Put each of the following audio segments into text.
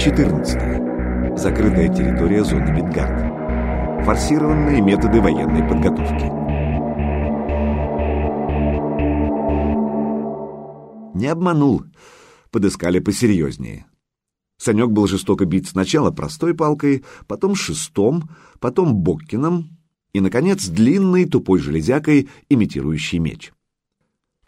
14. Закрытая территория зоны Мидгард. Форсированные методы военной подготовки. Не обманул. Подыскали посерьезнее. Санек был жестоко бит сначала простой палкой, потом шестом, потом боккином и, наконец, длинной тупой железякой, имитирующей меч.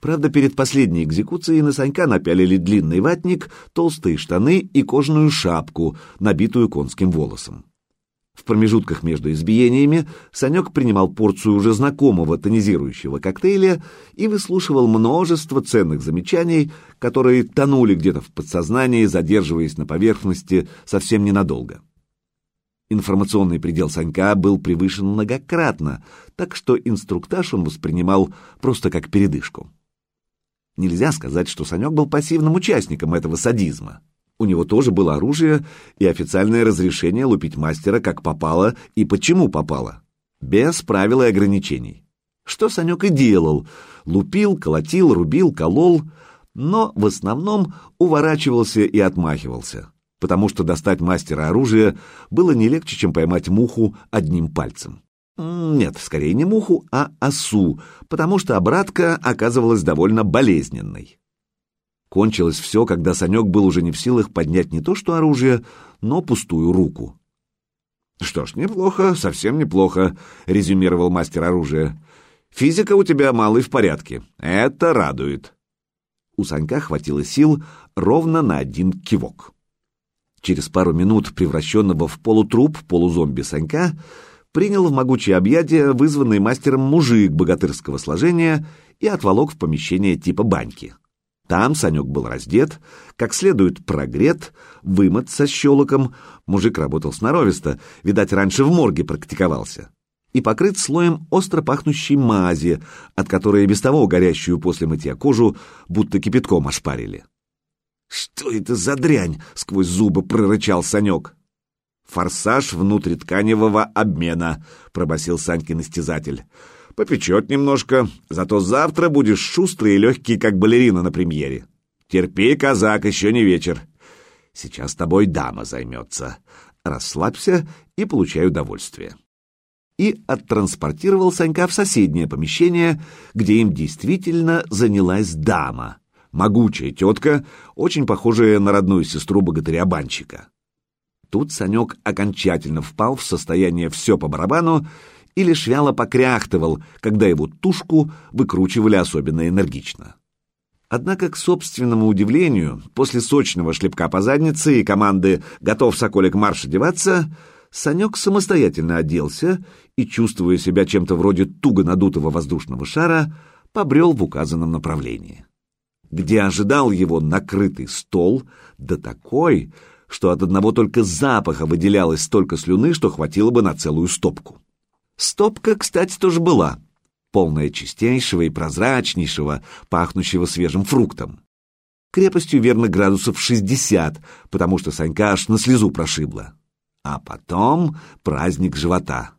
Правда, перед последней экзекуцией на Санька напялили длинный ватник, толстые штаны и кожаную шапку, набитую конским волосом. В промежутках между избиениями Санек принимал порцию уже знакомого тонизирующего коктейля и выслушивал множество ценных замечаний, которые тонули где-то в подсознании, задерживаясь на поверхности совсем ненадолго. Информационный предел Санька был превышен многократно, так что инструктаж он воспринимал просто как передышку. Нельзя сказать, что Санек был пассивным участником этого садизма. У него тоже было оружие и официальное разрешение лупить мастера как попало и почему попало. Без правил и ограничений. Что Санек и делал. Лупил, колотил, рубил, колол, но в основном уворачивался и отмахивался, потому что достать мастера оружия было не легче, чем поймать муху одним пальцем. Нет, скорее не муху, а осу, потому что обратка оказывалась довольно болезненной. Кончилось все, когда Санек был уже не в силах поднять не то что оружие, но пустую руку. «Что ж, неплохо, совсем неплохо», — резюмировал мастер оружия. «Физика у тебя малый в порядке. Это радует». У Санька хватило сил ровно на один кивок. Через пару минут превращенного в полутруп полузомби Санька принял в могучее объятие вызванный мастером мужик богатырского сложения и отволок в помещение типа баньки. Там Санек был раздет, как следует прогрет, вымыт со щелоком, мужик работал сноровисто, видать, раньше в морге практиковался, и покрыт слоем остро пахнущей мази, от которой и без того горящую после мытья кожу будто кипятком ошпарили. «Что это за дрянь?» — сквозь зубы прорычал Санек. «Форсаж внутритканевого обмена», — пробасил Санькин истязатель попечет немножко, зато завтра будешь шустрый и легкий, как балерина на премьере. Терпи, казак, еще не вечер. Сейчас тобой дама займется. Расслабься и получай удовольствие. И оттранспортировал Санька в соседнее помещение, где им действительно занялась дама. Могучая тетка, очень похожая на родную сестру богатыря-банщика. Тут Санек окончательно впал в состояние «все по барабану» и лишь вяло покряхтывал, когда его тушку выкручивали особенно энергично. Однако, к собственному удивлению, после сочного шлепка по заднице и команды «Готов, Соколик, марш одеваться», Санек самостоятельно оделся и, чувствуя себя чем-то вроде туго надутого воздушного шара, побрел в указанном направлении. Где ожидал его накрытый стол, да такой, что от одного только запаха выделялось столько слюны, что хватило бы на целую стопку. Стопка, кстати, тоже была, полная чистейшего и прозрачнейшего, пахнущего свежим фруктом. Крепостью верно градусов 60, потому что Санька аж на слезу прошибла. А потом праздник живота.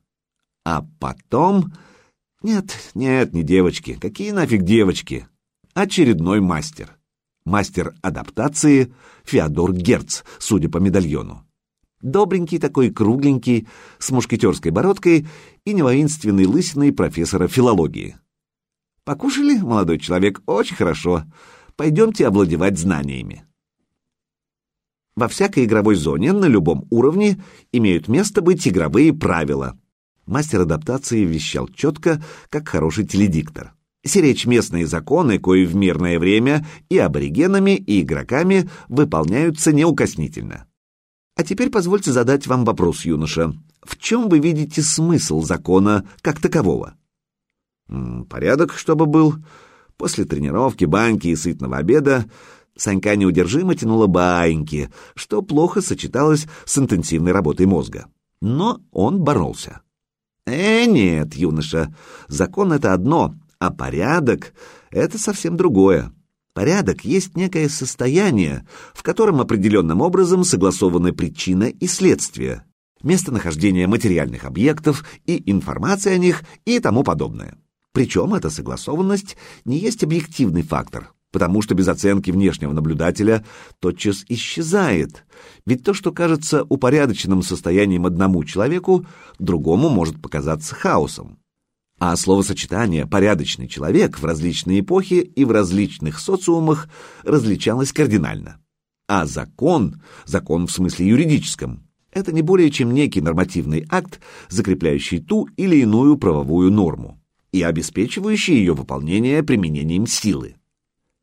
А потом... Нет, нет, не девочки. Какие нафиг девочки? Очередной мастер. Мастер адаптации Феодор Герц, судя по медальону. Добренький такой, кругленький, с мушкетерской бородкой и невоинственной лысиной профессора филологии. Покушали, молодой человек, очень хорошо. Пойдемте овладевать знаниями. Во всякой игровой зоне на любом уровне имеют место быть игровые правила. Мастер адаптации вещал четко, как хороший теледиктор. Сиречь местные законы, кои в мирное время и аборигенами, и игроками выполняются неукоснительно. А теперь позвольте задать вам вопрос, юноша. В чем вы видите смысл закона как такового? Порядок, чтобы был. После тренировки, баньки и сытного обеда Санька неудержимо тянула баиньки, что плохо сочеталось с интенсивной работой мозга. Но он боролся. Э, нет, юноша, закон — это одно, а порядок — это совсем другое. Порядок есть некое состояние, в котором определенным образом согласованы причина и следствие, местонахождение материальных объектов и информация о них и тому подобное. Причем эта согласованность не есть объективный фактор, потому что без оценки внешнего наблюдателя тотчас исчезает, ведь то, что кажется упорядоченным состоянием одному человеку, другому может показаться хаосом. А словосочетание «порядочный человек» в различные эпохи и в различных социумах различалось кардинально. А закон, закон в смысле юридическом, это не более чем некий нормативный акт, закрепляющий ту или иную правовую норму и обеспечивающий ее выполнение применением силы.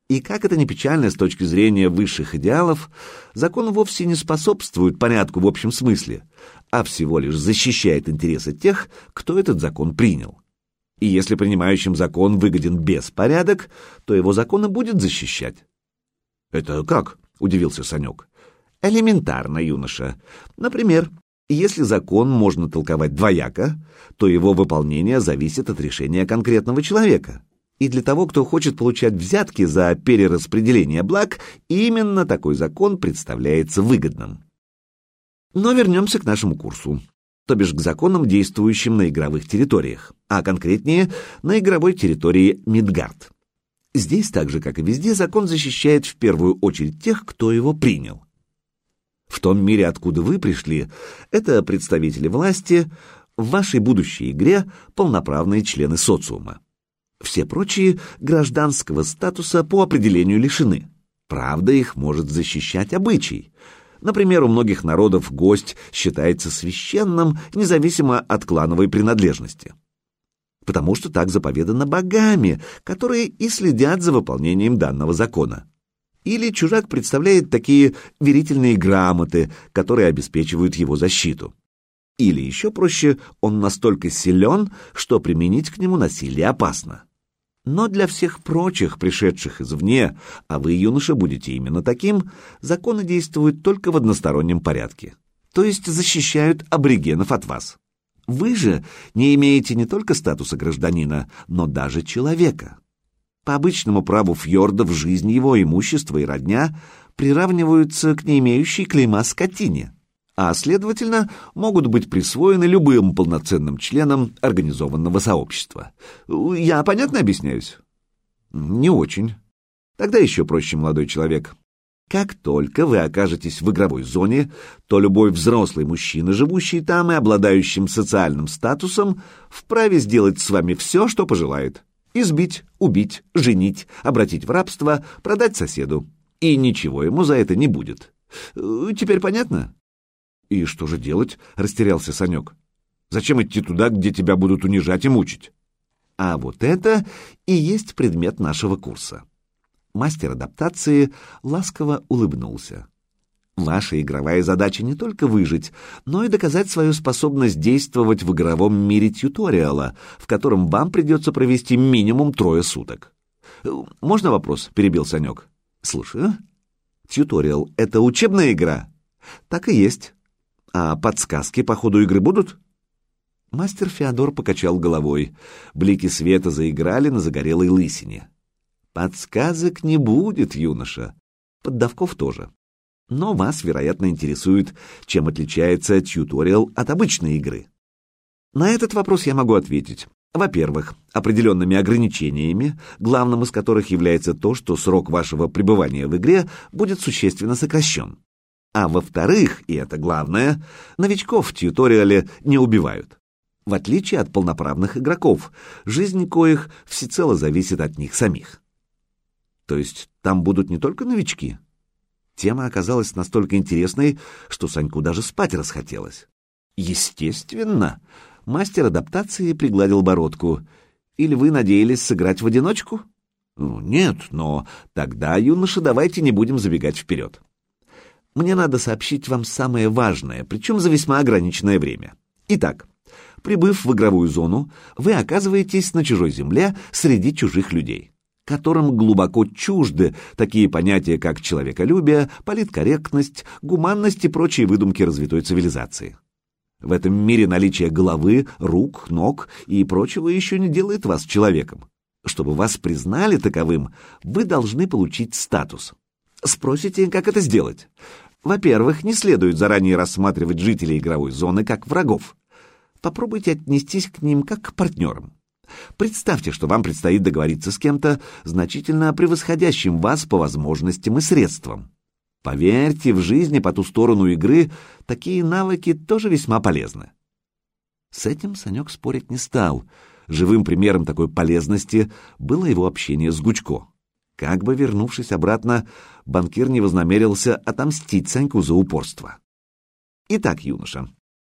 И как это не печально с точки зрения высших идеалов, закон вовсе не способствует порядку в общем смысле, а всего лишь защищает интересы тех, кто этот закон принял. И если принимающим закон выгоден беспорядок, то его закон и будет защищать. «Это как?» — удивился Санек. Элементарно, юноша. Например, если закон можно толковать двояко, то его выполнение зависит от решения конкретного человека. И для того, кто хочет получать взятки за перераспределение благ, именно такой закон представляется выгодным. Но вернемся к нашему курсу, то бишь к законам, действующим на игровых территориях, а конкретнее на игровой территории Мидгард. Здесь, так же как и везде, закон защищает в первую очередь тех, кто его принял. В том мире, откуда вы пришли, это представители власти, в вашей будущей игре полноправные члены социума. Все прочие гражданского статуса по определению лишены. Правда, их может защищать обычай. Например, у многих народов гость считается священным, независимо от клановой принадлежности. Потому что так заповедано богами, которые и следят за выполнением данного закона. Или чужак представляет такие верительные грамоты, которые обеспечивают его защиту. Или еще проще, он настолько силен, что применить к нему насилие опасно. Но для всех прочих, пришедших извне, а вы, юноша, будете именно таким, законы действуют только в одностороннем порядке, то есть защищают аборигенов от вас. Вы же не имеете не только статуса гражданина, но даже человека. По обычному праву фьордов жизнь его, имущество и родня приравниваются к не имеющей клейма скотине, а, следовательно, могут быть присвоены любым полноценным членам организованного сообщества. Я понятно объясняюсь? Не очень. Тогда еще проще, молодой человек. Как только вы окажетесь в игровой зоне, то любой взрослый мужчина, живущий там и обладающим социальным статусом, вправе сделать с вами все, что пожелает. Избить, убить, женить, обратить в рабство, продать соседу. И ничего ему за это не будет. Теперь понятно? И что же делать? Растерялся Санек. Зачем идти туда, где тебя будут унижать и мучить? А вот это и есть предмет нашего курса. Мастер адаптации ласково улыбнулся. Ваша игровая задача не только выжить, но и доказать свою способность действовать в игровом мире тьюториала, в котором вам придется провести минимум трое суток. «Можно вопрос?» — перебил Санек. «Слушаю». «Тьюториал — это учебная игра?» «Так и есть. А подсказки по ходу игры будут?» Мастер Феодор покачал головой. Блики света заиграли на загорелой лысине. «Подсказок не будет, юноша. Поддавков тоже но вас, вероятно, интересует, чем отличается тьюториал от обычной игры. На этот вопрос я могу ответить. Во-первых, определенными ограничениями, главным из которых является то, что срок вашего пребывания в игре будет существенно сокращен. А во-вторых, и это главное, новичков в тьюториале не убивают. В отличие от полноправных игроков, жизнь коих всецело зависит от них самих. То есть там будут не только новички, Тема оказалась настолько интересной, что Саньку даже спать расхотелось. Естественно, мастер адаптации пригладил бородку. Или вы надеялись сыграть в одиночку? Ну, нет, но тогда, юноша, давайте не будем забегать вперед. Мне надо сообщить вам самое важное, причем за весьма ограниченное время. Итак, прибыв в игровую зону, вы оказываетесь на чужой земле среди чужих людей которым глубоко чужды такие понятия, как человеколюбие, политкорректность, гуманность и прочие выдумки развитой цивилизации. В этом мире наличие головы, рук, ног и прочего еще не делает вас человеком. Чтобы вас признали таковым, вы должны получить статус. Спросите, как это сделать? Во-первых, не следует заранее рассматривать жителей игровой зоны как врагов. Попробуйте отнестись к ним как к партнерам. Представьте, что вам предстоит договориться с кем-то, значительно превосходящим вас по возможностям и средствам. Поверьте, в жизни по ту сторону игры такие навыки тоже весьма полезны. С этим Санек спорить не стал. Живым примером такой полезности было его общение с Гучко. Как бы вернувшись обратно, банкир не вознамерился отомстить Саньку за упорство. Итак, юноша,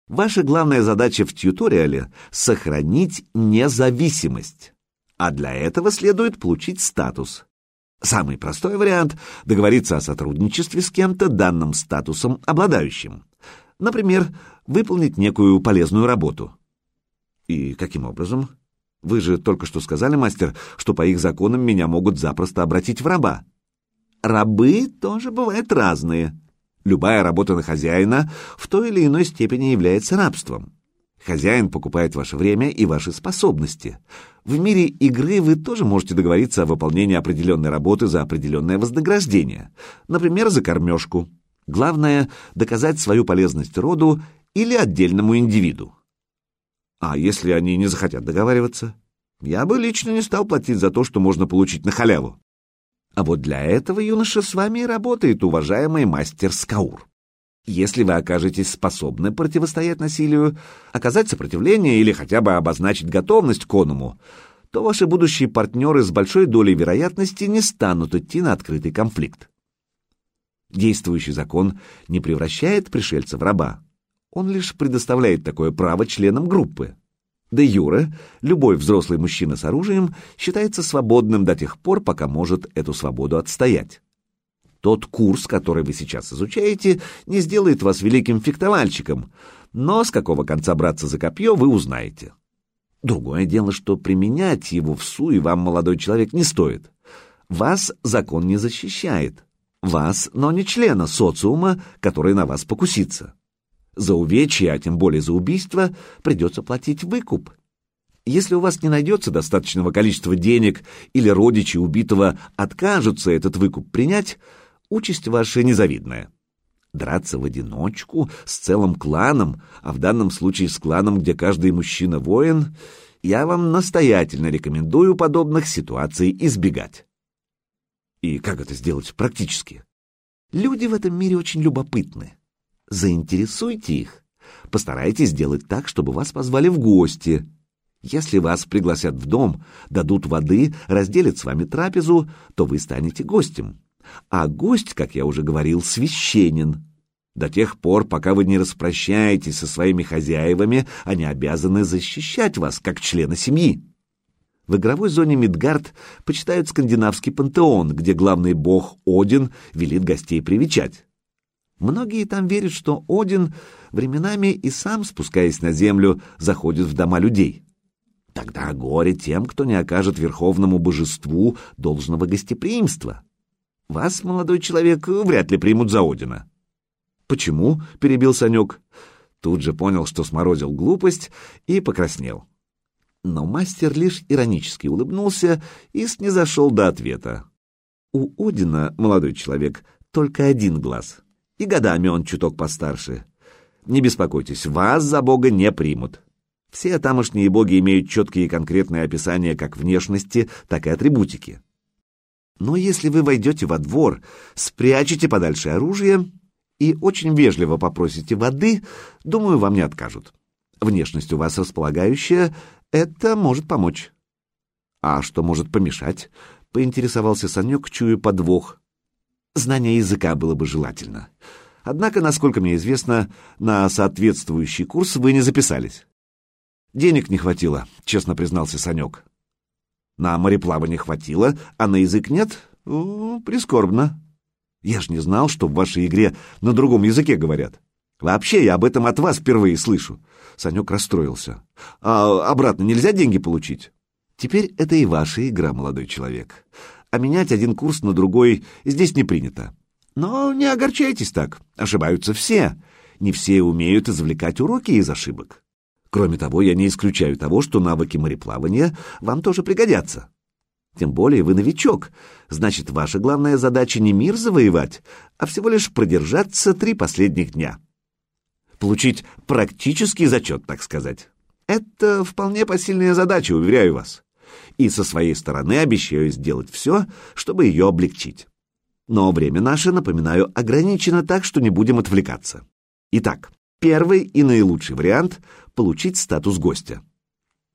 ваша главная задача в тьюториале — сохранить независимость. А для этого следует получить статус. Самый простой вариант — договориться о сотрудничестве с кем-то данным статусом обладающим. Например, выполнить некую полезную работу. И каким образом? Вы же только что сказали, мастер, что по их законам меня могут запросто обратить в раба. Рабы тоже бывают разные. Любая работа на хозяина в той или иной степени является рабством. Хозяин покупает ваше время и ваши способности. В мире игры вы тоже можете договориться о выполнении определенной работы за определенное вознаграждение, например, за кормежку. Главное — доказать свою полезность роду или отдельному индивиду. А если они не захотят договариваться? Я бы лично не стал платить за то, что можно получить на халяву. А вот для этого юноша с вами и работает уважаемый мастер Скаур. Если вы окажетесь способны противостоять насилию, оказать сопротивление или хотя бы обозначить готовность к оному, то ваши будущие партнеры с большой долей вероятности не станут идти на открытый конфликт. Действующий закон не превращает пришельца в раба. Он лишь предоставляет такое право членам группы. Де юре, любой взрослый мужчина с оружием считается свободным до тех пор, пока может эту свободу отстоять. Тот курс, который вы сейчас изучаете, не сделает вас великим фехтовальщиком, но с какого конца браться за копье вы узнаете. Другое дело, что применять его в суе вам, молодой человек, не стоит. Вас закон не защищает. Вас, но не члена социума, который на вас покусится. За увечья, а тем более за убийство, придется платить выкуп. Если у вас не найдется достаточного количества денег или родичи убитого откажутся этот выкуп принять, участь ваша незавидная. Драться в одиночку с целым кланом, а в данном случае с кланом, где каждый мужчина воин, я вам настоятельно рекомендую подобных ситуаций избегать. И как это сделать практически? Люди в этом мире очень любопытны. Заинтересуйте их. Постарайтесь сделать так, чтобы вас позвали в гости. Если вас пригласят в дом, дадут воды, разделят с вами трапезу, то вы станете гостем а гость, как я уже говорил, священен. До тех пор, пока вы не распрощаетесь со своими хозяевами, они обязаны защищать вас, как члена семьи. В игровой зоне Мидгард почитают скандинавский пантеон, где главный бог Один велит гостей привечать. Многие там верят, что Один временами и сам, спускаясь на землю, заходит в дома людей. Тогда горе тем, кто не окажет верховному божеству должного гостеприимства. Вас, молодой человек, вряд ли примут за Одина. Почему? перебил Санек. Тут же понял, что сморозил глупость, и покраснел. Но мастер лишь иронически улыбнулся и снизошел до ответа. У Одина, молодой человек, только один глаз, и годами он чуток постарше. Не беспокойтесь, вас за бога не примут. Все тамошние боги имеют четкие и конкретные описания как внешности, так и атрибутики. Но если вы войдете во двор, спрячете подальше оружие и очень вежливо попросите воды, думаю, вам не откажут. Внешность у вас располагающая, это может помочь. А что может помешать? Поинтересовался Санек, чуя подвох. Знание языка было бы желательно. Однако, насколько мне известно, на соответствующий курс вы не записались. Денег не хватило, честно признался Санек. На мореплавание хватило, а на язык нет? Прискорбно. Я ж не знал, что в вашей игре на другом языке говорят. Вообще, я об этом от вас впервые слышу. Санек расстроился. А обратно нельзя деньги получить? Теперь это и ваша игра, молодой человек. А менять один курс на другой здесь не принято. Но не огорчайтесь так. Ошибаются все. Не все умеют извлекать уроки из ошибок. Кроме того, я не исключаю того, что навыки мореплавания вам тоже пригодятся. Тем более вы новичок, значит, ваша главная задача не мир завоевать, а всего лишь продержаться три последних дня. Получить практический зачет, так сказать. Это вполне посильная задача, уверяю вас. И со своей стороны обещаю сделать все, чтобы ее облегчить. Но время наше, напоминаю, ограничено так, что не будем отвлекаться. Итак, первый и наилучший вариант — получить статус гостя.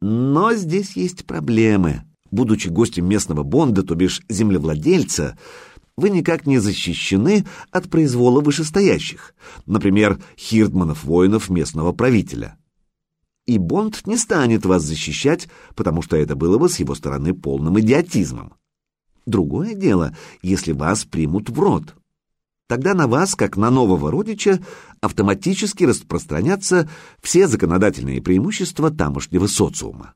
Но здесь есть проблемы. Будучи гостем местного бонда, то бишь землевладельца, вы никак не защищены от произвола вышестоящих, например, хирдманов-воинов местного правителя. И Бонд не станет вас защищать, потому что это было бы с его стороны полным идиотизмом. Другое дело, если вас примут в род. Тогда на вас, как на нового родича, автоматически распространятся все законодательные преимущества тамошнего социума.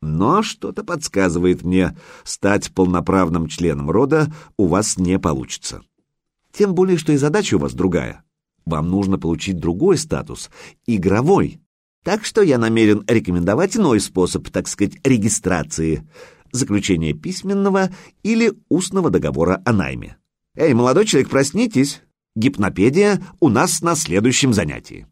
Но что-то подсказывает мне, стать полноправным членом рода у вас не получится. Тем более, что и задача у вас другая. Вам нужно получить другой статус, игровой. Так что я намерен рекомендовать иной способ, так сказать, регистрации, заключение письменного или устного договора о найме. Эй, молодой человек, проснитесь! Гипнопедия у нас на следующем занятии.